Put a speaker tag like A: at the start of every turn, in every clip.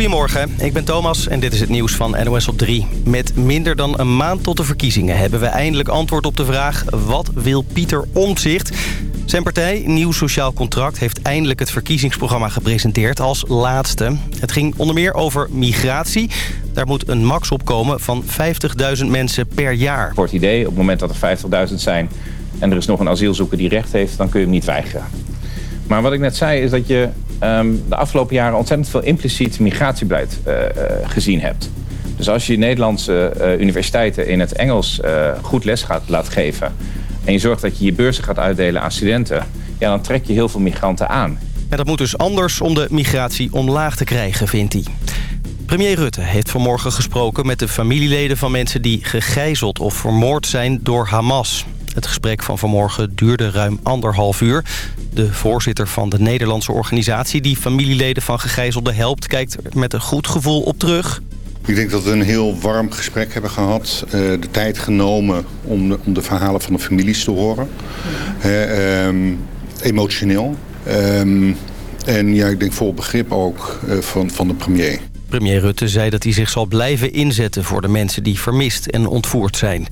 A: Goedemorgen, ik ben Thomas en dit is het nieuws van NOS op 3. Met minder dan een maand tot de verkiezingen hebben we eindelijk antwoord op de vraag... wat wil Pieter Omtzigt? Zijn partij, Nieuw Sociaal Contract, heeft eindelijk het verkiezingsprogramma gepresenteerd als laatste. Het ging onder meer over migratie. Daar moet een max op komen van 50.000 mensen per jaar.
B: Het idee, op het moment dat er 50.000 zijn en er is nog een asielzoeker die recht heeft... dan kun je hem niet weigeren. Maar wat ik net zei is dat je um, de afgelopen jaren ontzettend veel impliciet migratiebeleid uh, uh, gezien hebt. Dus als je Nederlandse uh, universiteiten in het Engels goed les gaat laten geven... en je zorgt dat je je beurzen gaat uitdelen aan studenten... Ja, dan trek je heel veel migranten aan.
A: En dat moet dus anders om de migratie omlaag te krijgen, vindt hij. Premier Rutte heeft vanmorgen gesproken met de familieleden van mensen die gegijzeld of vermoord zijn door Hamas. Het gesprek van vanmorgen duurde ruim anderhalf uur. De voorzitter van de Nederlandse organisatie... die familieleden van gegijzelden helpt... kijkt met een goed gevoel op terug.
C: Ik denk dat we een heel warm gesprek hebben gehad. Uh, de tijd genomen om de, om de, verhalen van de families te horen. Uh, um, emotioneel. Um, en ja, ik denk vol begrip ook uh, van, van de premier.
A: Premier Rutte zei dat hij zich zal blijven inzetten... voor de mensen die vermist en ontvoerd zijn.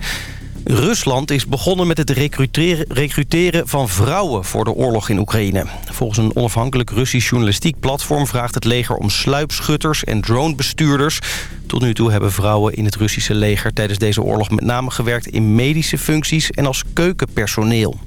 A: Rusland is begonnen met het recruteren, van vrouwen voor de oorlog in Oekraïne. Volgens een onafhankelijk Russisch journalistiek platform vraagt het leger om sluipschutters en dronebestuurders. Tot nu toe hebben vrouwen in het Russische leger tijdens deze oorlog met name gewerkt in medische functies en als keukenpersoneel.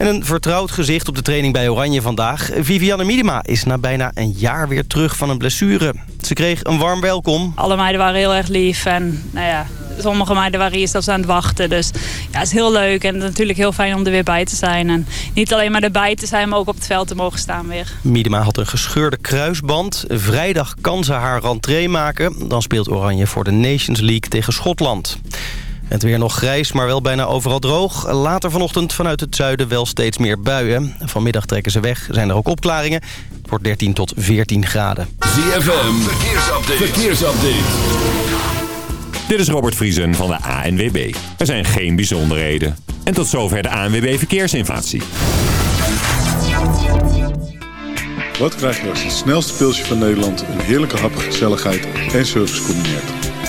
A: En een vertrouwd gezicht op de training bij Oranje vandaag. Vivianne Miedema is na bijna een jaar weer terug van een blessure. Ze kreeg een warm welkom.
D: Alle meiden waren heel erg lief en nou ja, sommige meiden waren hier zelfs aan het wachten. Dus ja, het is heel leuk en natuurlijk heel fijn om er weer bij te zijn. En niet alleen maar erbij te zijn, maar ook op het veld te mogen staan weer.
A: Miedema had een gescheurde kruisband. Vrijdag kan ze haar rentree maken. Dan speelt Oranje voor de Nations League tegen Schotland. Het weer nog grijs, maar wel bijna overal droog. Later vanochtend vanuit het zuiden wel steeds meer buien. Vanmiddag trekken ze weg, zijn er ook opklaringen. Het wordt 13 tot 14 graden.
E: ZFM, verkeersupdate. verkeersupdate. Dit is Robert Vriesen van de ANWB. Er zijn geen bijzonderheden. En tot zover de ANWB Verkeersinformatie.
F: Wat krijg je als het snelste pilsje van Nederland... een heerlijke hap, gezelligheid en service combineert?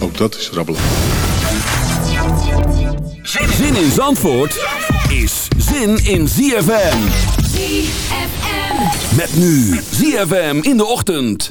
F: Ook dat is rabbelen.
E: Zin in Zandvoort is zin in ZFM.
G: ZFM.
E: Met nu ZFM in de ochtend.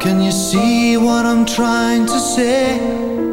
G: can you see what I'm trying to say?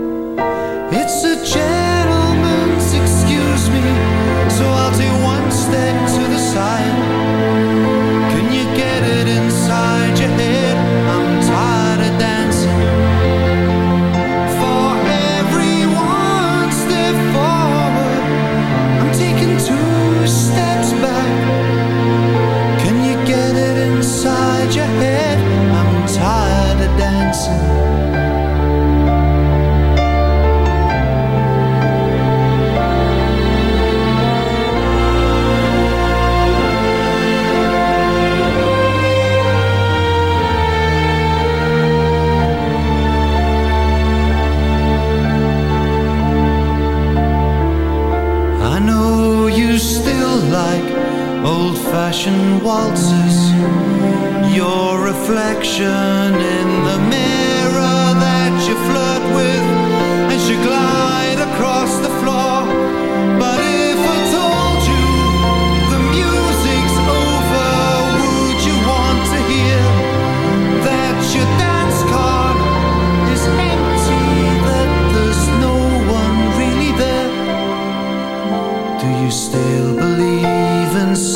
G: Fashioned waltzes. Your reflection in the mirror that you flirt with as you glide across the floor.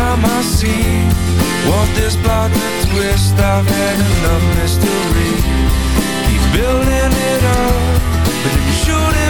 H: but it's not. Want this plot to twist? I've had enough mystery. Keep building it up, but then you're shooting me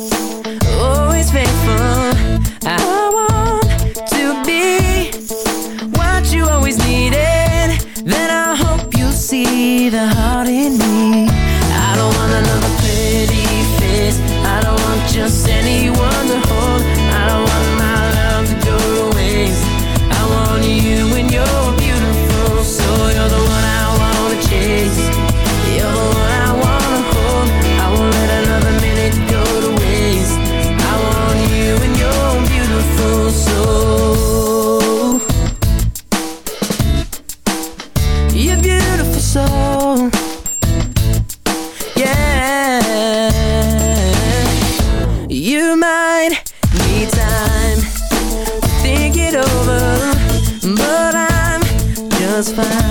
I: the heart in me. just fine.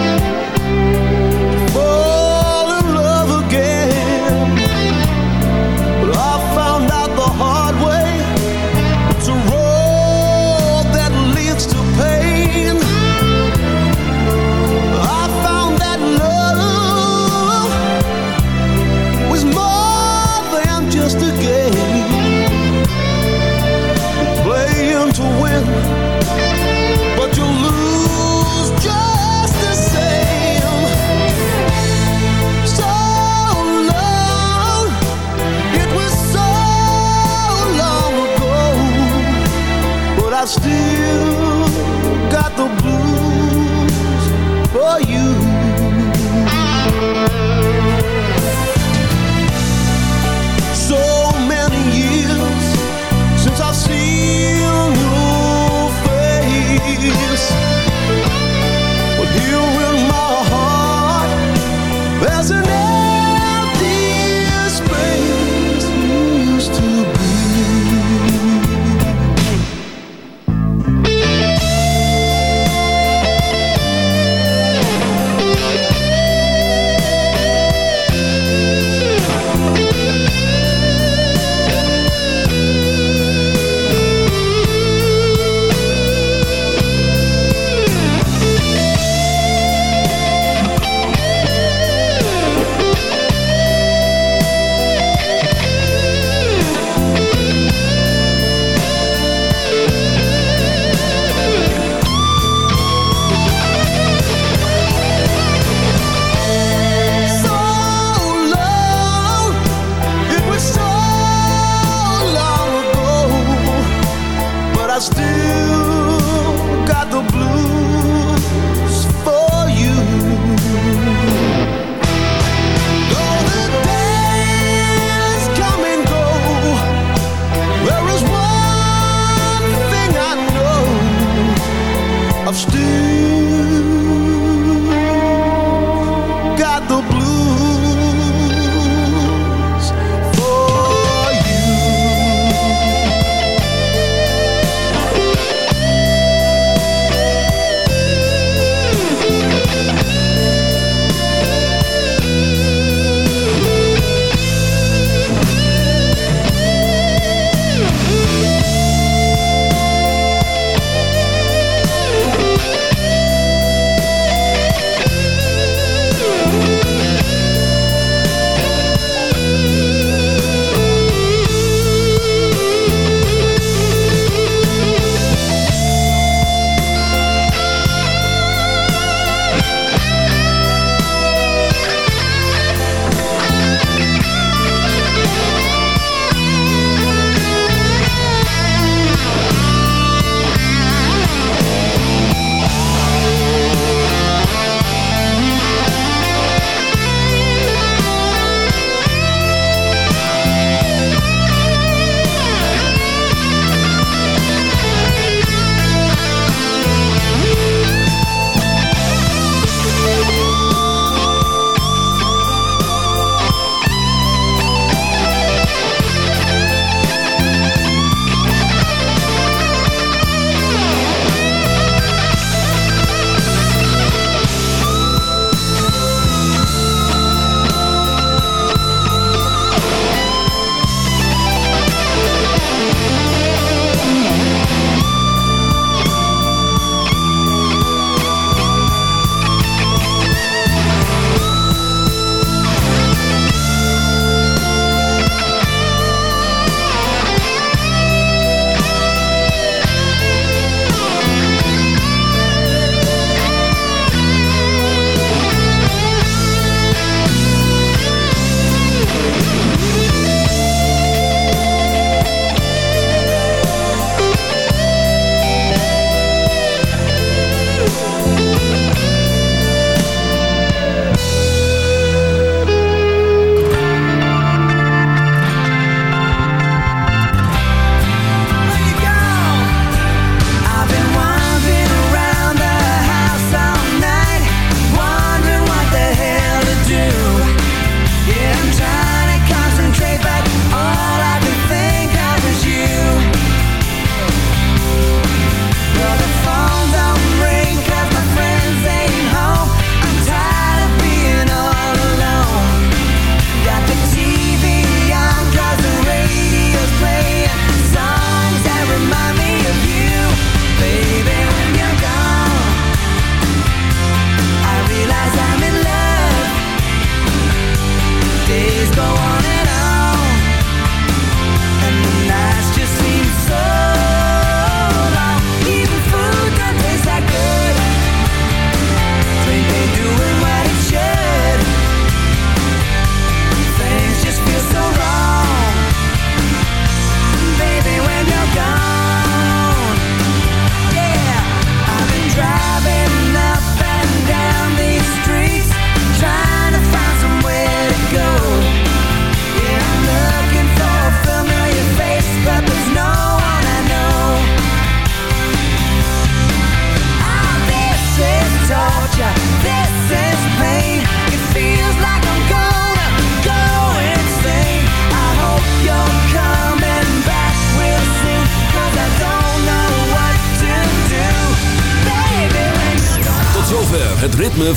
G: still